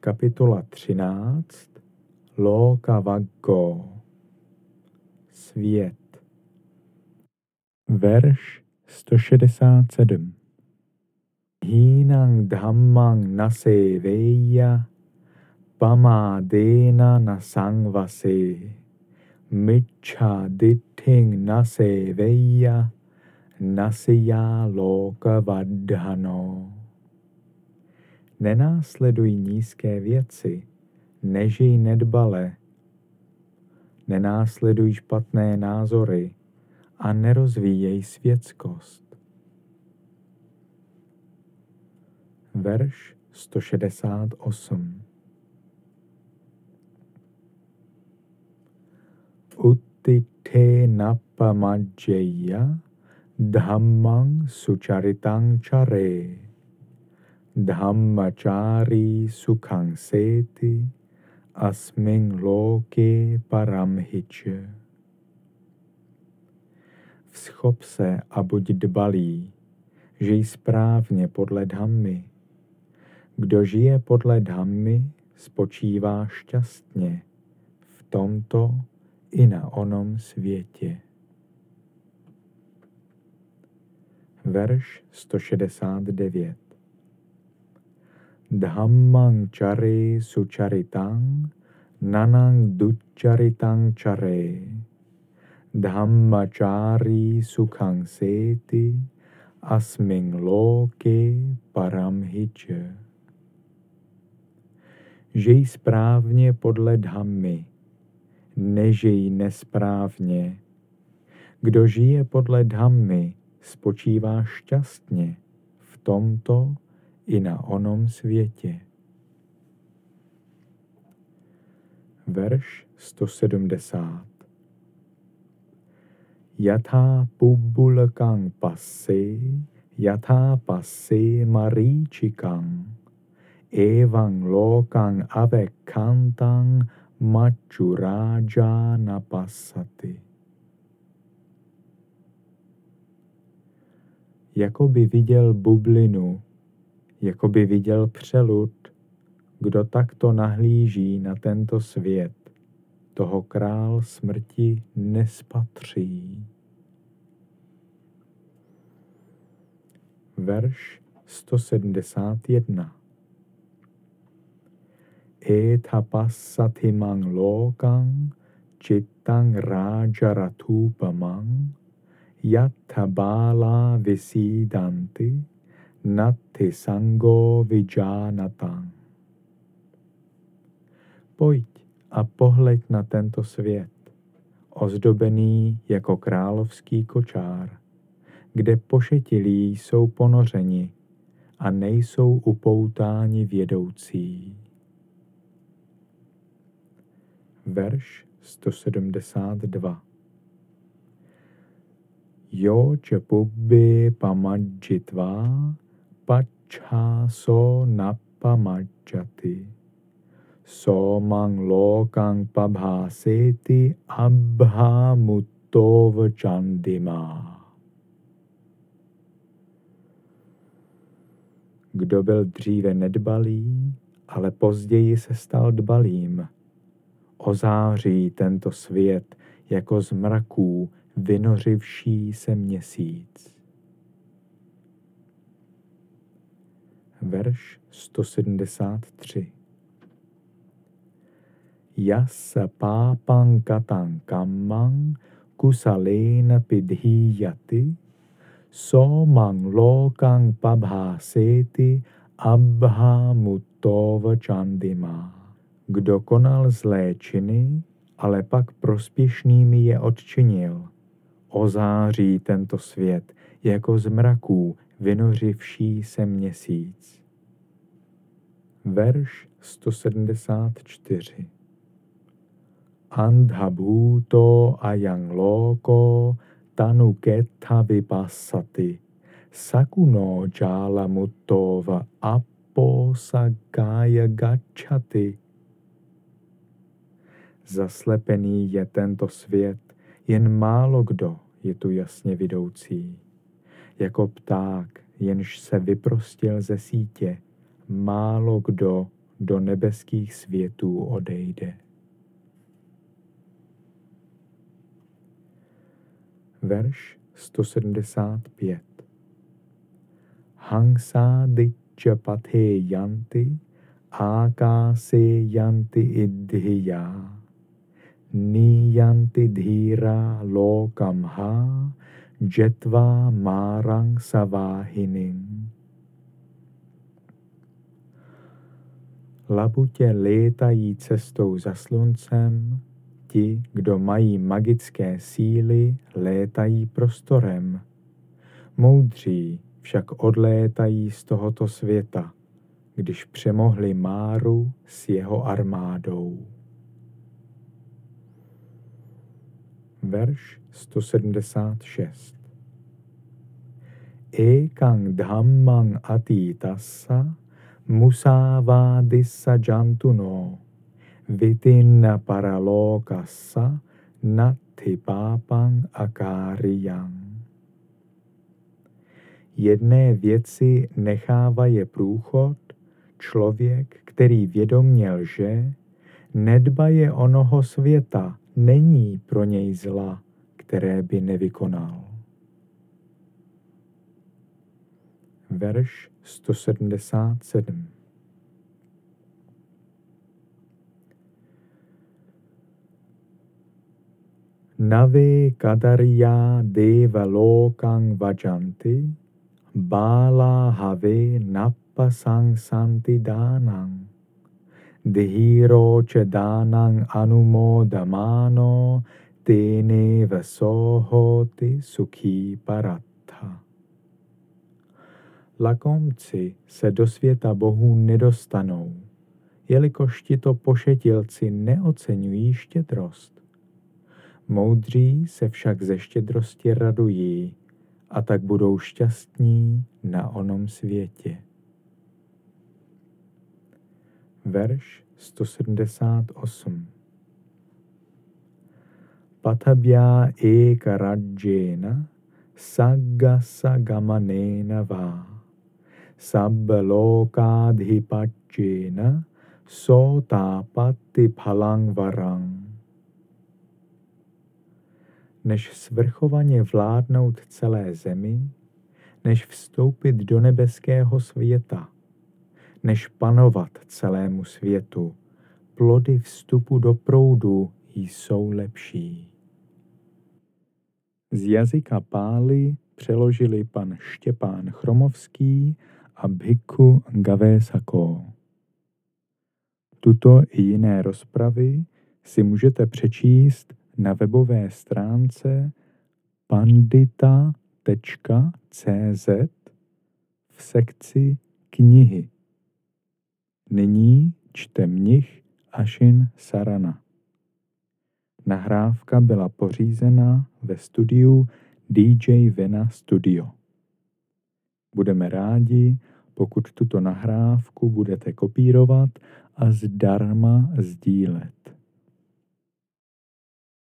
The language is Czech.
Kapitola 13 Loka Vaggo Svět. Verš 167 Hínang dhammang naseveya pamadena nasangvase micha ditting nasya loka vadhano Nenásleduj nízké věci, nežij nedbale, nenásleduj špatné názory a nerozvíjej světskost. Verš 168 Uttite napamadjeya dhammang sucharitang chare Dhammachari sukhang seti asming loke paramhiče. Vschop se a buď dbalý, žij správně podle dhammy. Kdo žije podle dhammy, spočívá šťastně v tomto i na onom světě. Verš 169 Dhammang chare sucharitang nanang ducharitang chare Dhammachari sukhang seti asming loke paramhiče. Žij správně podle dhammy, nežij nesprávně. Kdo žije podle dhammy, spočívá šťastně v tomto i na onom světě. Verš 170 Yatha pubbulakang passe, yatha passe marichikang, evang lokang avekantang machuraja napassati. Jako by viděl bublinu jako by viděl přelud, kdo takto nahlíží na tento svět, toho král smrti nespatří. Verš 171 Ethapasathimang lokang chittang rajaratupamang yathabala visidanti Nati sango vijanatang. Pojď a pohleď na tento svět, ozdobený jako královský kočár, kde pošetilí jsou ponořeni a nejsou upoutáni vědoucí. Verš 172 Jo čepubby pamadžitva so napamajjati. Somang lokang pabhaseti abhamutov chandima. Kdo byl dříve nedbalý, ale později se stal dbalým. Ozáří tento svět jako z mraků vynořivší se měsíc. Verš 173. Yasa papang katang kammang kusalena pidhiyati somang lokang pabhaseti abhamutova chandima. Kdo konal zlé činy, ale pak prospěšnými je odčinil. Ozáří tento svět jako z mraků vynořivší se měsíc. Verš 174 Andhabhuto ayang loko tanu ketha vipassati sakuno jala mutova apo sagaya gachati. Zaslepený je tento svět, jen málo kdo je tu jasně vidoucí jako pták, jenž se vyprostil ze sítě, málo kdo do nebeských světů odejde. Verš 175 Hangsa ditcha pathe yanti akase yanti idhiya niyanti dhira lokamha jetva marang savahinim. Labutě létají cestou za sluncem, ti, kdo mají magické síly, létají prostorem. Moudří však odlétají z tohoto světa, když přemohli Máru s jeho armádou. Verš 176 Ekang dhammang atitassa musavadissa jantuno vitinna paralokassa natti pápang akáriang. Jedné věci nechává je průchod, člověk, který vědomně lže, nedbaje onoho světa, není pro něj zla, které by nevykonal. Verš 177 Navi kadarya deva lokang vajanti bala have nappasang santi danang Dhiro če danang anumodamano tene vasohoti sukhi paratha. Lakomci se do světa bohů nedostanou, jelikož tito pošetilci neocenují štědrost. Moudří se však ze štědrosti radují a tak budou šťastní na onom světě. Verš 178 Patabhya eka rajjena saggasa va sabba lokadhipajjena sotapatti phalang varang. Než svrchovaně vládnout celé zemi, než vstoupit do nebeského světa – než panovat celému světu. Plody vstupu do proudu jsou lepší. Z jazyka pály přeložili pan Štěpán Chromovský a Bhikkhu Gavésako. Tuto i jiné rozpravy si můžete přečíst na webové stránce pandita.cz v sekci knihy. Nyní čte mnich Ashin Sarana. Nahrávka byla pořízena ve studiu DJ Vena Studio. Budeme rádi, pokud tuto nahrávku budete kopírovat a zdarma sdílet.